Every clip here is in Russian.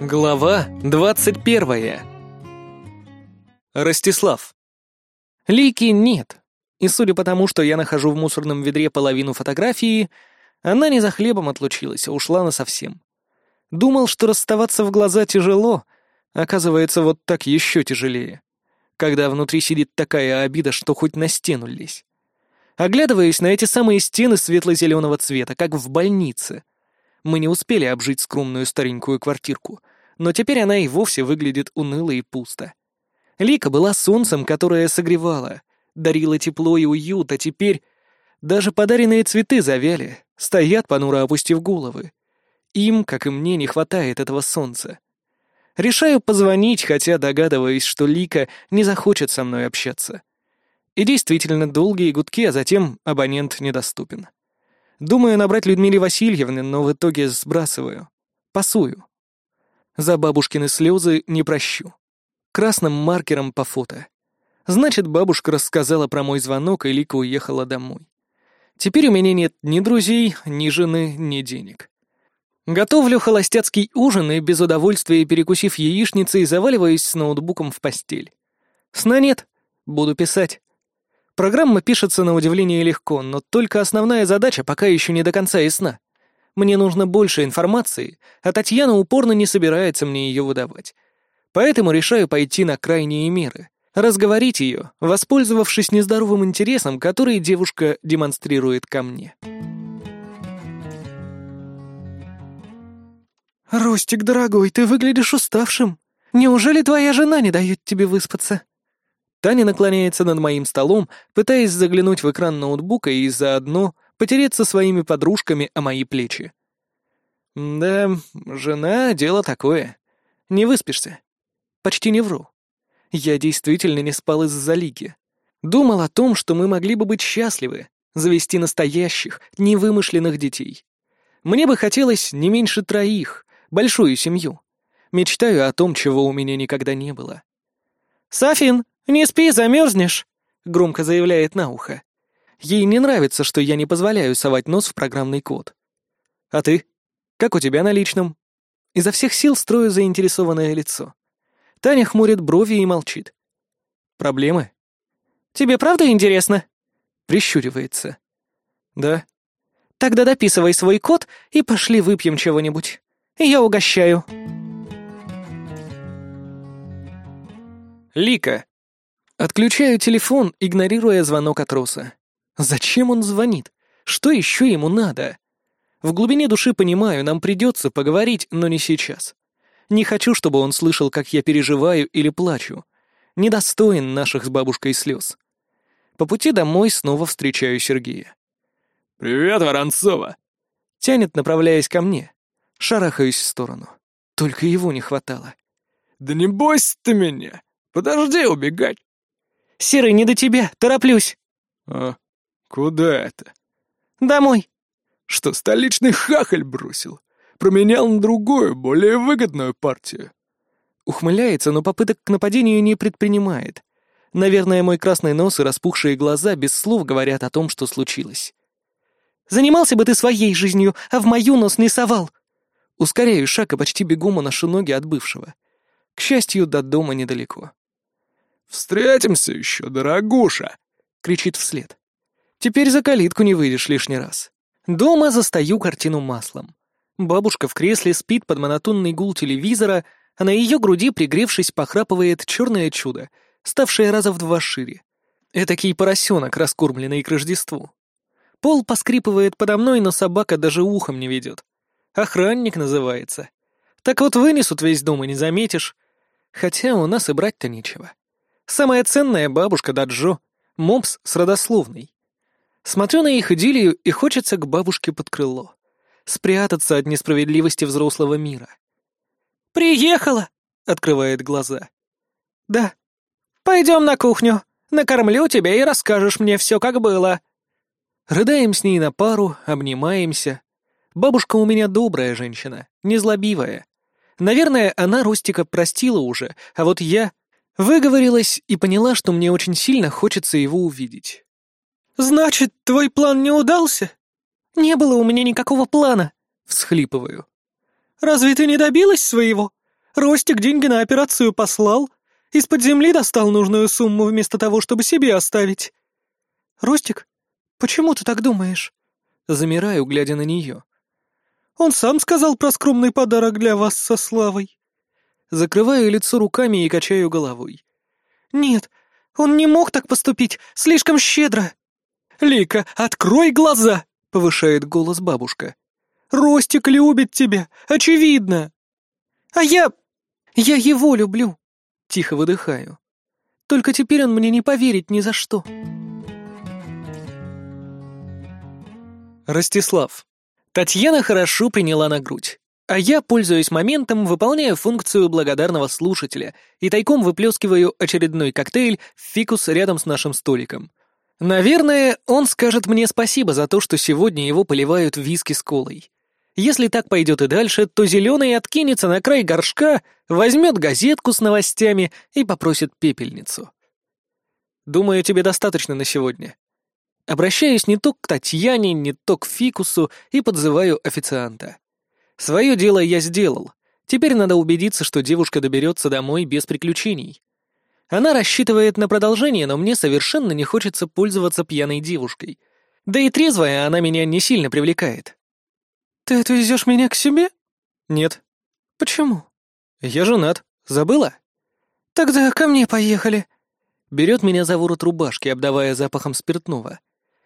Глава двадцать первая. Ростислав. Лики нет. И судя по тому, что я нахожу в мусорном ведре половину фотографии, она не за хлебом отлучилась, а ушла насовсем. Думал, что расставаться в глаза тяжело, оказывается, вот так еще тяжелее. Когда внутри сидит такая обида, что хоть на стену лезь. Оглядываюсь на эти самые стены светло-зеленого цвета, как в больнице. Мы не успели обжить скромную старенькую квартирку, но теперь она и вовсе выглядит уныло и пусто. Лика была солнцем, которое согревало, дарило тепло и уют, а теперь даже подаренные цветы завяли, стоят, понуро опустив головы. Им, как и мне, не хватает этого солнца. Решаю позвонить, хотя догадываюсь, что Лика не захочет со мной общаться. И действительно, долгие гудки, а затем абонент недоступен. Думаю набрать Людмиле Васильевны, но в итоге сбрасываю. Пасую. За бабушкины слезы не прощу. Красным маркером по фото. Значит, бабушка рассказала про мой звонок, и Лика уехала домой. Теперь у меня нет ни друзей, ни жены, ни денег. Готовлю холостяцкий ужин и без удовольствия, перекусив яичницей, заваливаюсь с ноутбуком в постель. Сна нет. Буду писать. Программа пишется на удивление легко, но только основная задача пока еще не до конца ясна. Мне нужно больше информации, а Татьяна упорно не собирается мне ее выдавать. Поэтому решаю пойти на крайние меры. Разговорить ее, воспользовавшись нездоровым интересом, который девушка демонстрирует ко мне. «Ростик, дорогой, ты выглядишь уставшим. Неужели твоя жена не дает тебе выспаться?» Таня наклоняется над моим столом, пытаясь заглянуть в экран ноутбука и заодно потереться своими подружками о мои плечи. «Да, жена — дело такое. Не выспишься. Почти не вру. Я действительно не спал из-за Лики. Думал о том, что мы могли бы быть счастливы, завести настоящих, невымышленных детей. Мне бы хотелось не меньше троих, большую семью. Мечтаю о том, чего у меня никогда не было. «Сафин, не спи, замерзнешь!» — громко заявляет на ухо. Ей не нравится, что я не позволяю совать нос в программный код. «А ты? Как у тебя на личном?» Изо всех сил строю заинтересованное лицо. Таня хмурит брови и молчит. «Проблемы?» «Тебе правда интересно?» Прищуривается. «Да». «Тогда дописывай свой код и пошли выпьем чего-нибудь. Я угощаю». Лика. Отключаю телефон, игнорируя звонок от Роса. Зачем он звонит? Что еще ему надо? В глубине души понимаю, нам придется поговорить, но не сейчас. Не хочу, чтобы он слышал, как я переживаю или плачу. Недостоин наших с бабушкой слез. По пути домой снова встречаю Сергея. «Привет, Воронцова!» Тянет, направляясь ко мне. Шарахаюсь в сторону. Только его не хватало. «Да не бойся ты меня! Подожди убегать!» «Серый, не до тебя, тороплюсь!» «А куда это?» «Домой!» «Что, столичный хахаль бросил? Променял на другую, более выгодную партию?» Ухмыляется, но попыток к нападению не предпринимает. Наверное, мой красный нос и распухшие глаза без слов говорят о том, что случилось. «Занимался бы ты своей жизнью, а в мою нос не совал!» Ускоряю шаг и почти бегом уношу ноги от бывшего. К счастью, до дома недалеко. «Встретимся еще, дорогуша!» — кричит вслед. Теперь за калитку не выйдешь лишний раз. Дома застаю картину маслом. Бабушка в кресле спит под монотонный гул телевизора, а на ее груди, пригревшись, похрапывает черное чудо, ставшее раза в два шире. Этакий поросенок, раскормленный к Рождеству. Пол поскрипывает подо мной, но собака даже ухом не ведет. Охранник называется. Так вот вынесут весь дом и не заметишь. Хотя у нас и брать-то нечего. Самая ценная бабушка Даджо, мопс с родословной. Смотрю на их идиллию, и хочется к бабушке под крыло. Спрятаться от несправедливости взрослого мира. «Приехала!» — открывает глаза. «Да. Пойдем на кухню. Накормлю тебя и расскажешь мне все, как было». Рыдаем с ней на пару, обнимаемся. Бабушка у меня добрая женщина, незлобивая. Наверное, она Ростика простила уже, а вот я Выговорилась и поняла, что мне очень сильно хочется его увидеть. «Значит, твой план не удался?» «Не было у меня никакого плана», — всхлипываю. «Разве ты не добилась своего? Ростик деньги на операцию послал. Из-под земли достал нужную сумму вместо того, чтобы себе оставить. Ростик, почему ты так думаешь? Замираю, глядя на нее. Он сам сказал про скромный подарок для вас со Славой. Закрываю лицо руками и качаю головой. Нет, он не мог так поступить, слишком щедро. Лика, открой глаза, повышает голос бабушка. Ростик любит тебя, очевидно. А я... я его люблю. Тихо выдыхаю. Только теперь он мне не поверит ни за что. Ростислав. Татьяна хорошо приняла на грудь. А я, пользуясь моментом, выполняю функцию благодарного слушателя и тайком выплескиваю очередной коктейль в фикус рядом с нашим столиком. Наверное, он скажет мне спасибо за то, что сегодня его поливают виски с колой. Если так пойдет и дальше, то зеленый откинется на край горшка, возьмет газетку с новостями и попросит пепельницу. Думаю, тебе достаточно на сегодня. Обращаюсь не то к Татьяне, не то к Фикусу и подзываю официанта. Свое дело я сделал. Теперь надо убедиться, что девушка доберется домой без приключений. Она рассчитывает на продолжение, но мне совершенно не хочется пользоваться пьяной девушкой. Да и трезвая она меня не сильно привлекает. «Ты отвезешь меня к себе?» «Нет». «Почему?» «Я женат. Забыла?» «Тогда ко мне поехали». Берет меня за ворот рубашки, обдавая запахом спиртного.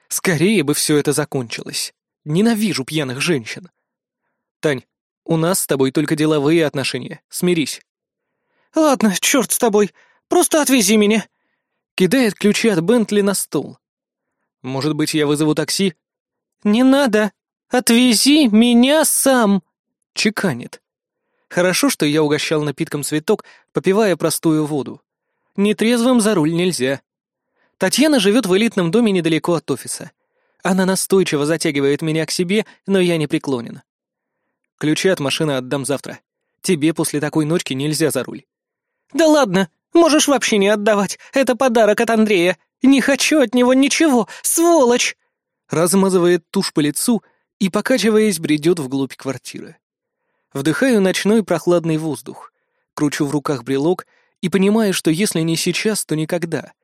Скорее бы все это закончилось. Ненавижу пьяных женщин. Тань, у нас с тобой только деловые отношения. Смирись. Ладно, черт с тобой. Просто отвези меня. Кидает ключи от Бентли на стол. Может быть, я вызову такси? Не надо. Отвези меня сам. Чеканит. Хорошо, что я угощал напитком цветок, попивая простую воду. Нетрезвым за руль нельзя. Татьяна живет в элитном доме недалеко от офиса. Она настойчиво затягивает меня к себе, но я не преклонен. Ключи от машины отдам завтра. Тебе после такой ночки нельзя за руль. Да ладно, можешь вообще не отдавать. Это подарок от Андрея. Не хочу от него ничего, сволочь! Размазывает тушь по лицу и, покачиваясь, бредет вглубь квартиры. Вдыхаю ночной прохладный воздух, кручу в руках брелок и понимаю, что если не сейчас, то никогда —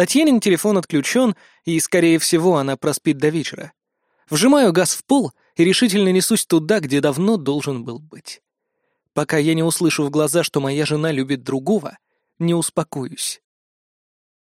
Татьянин телефон отключен, и, скорее всего, она проспит до вечера. Вжимаю газ в пол и решительно несусь туда, где давно должен был быть. Пока я не услышу в глаза, что моя жена любит другого, не успокоюсь.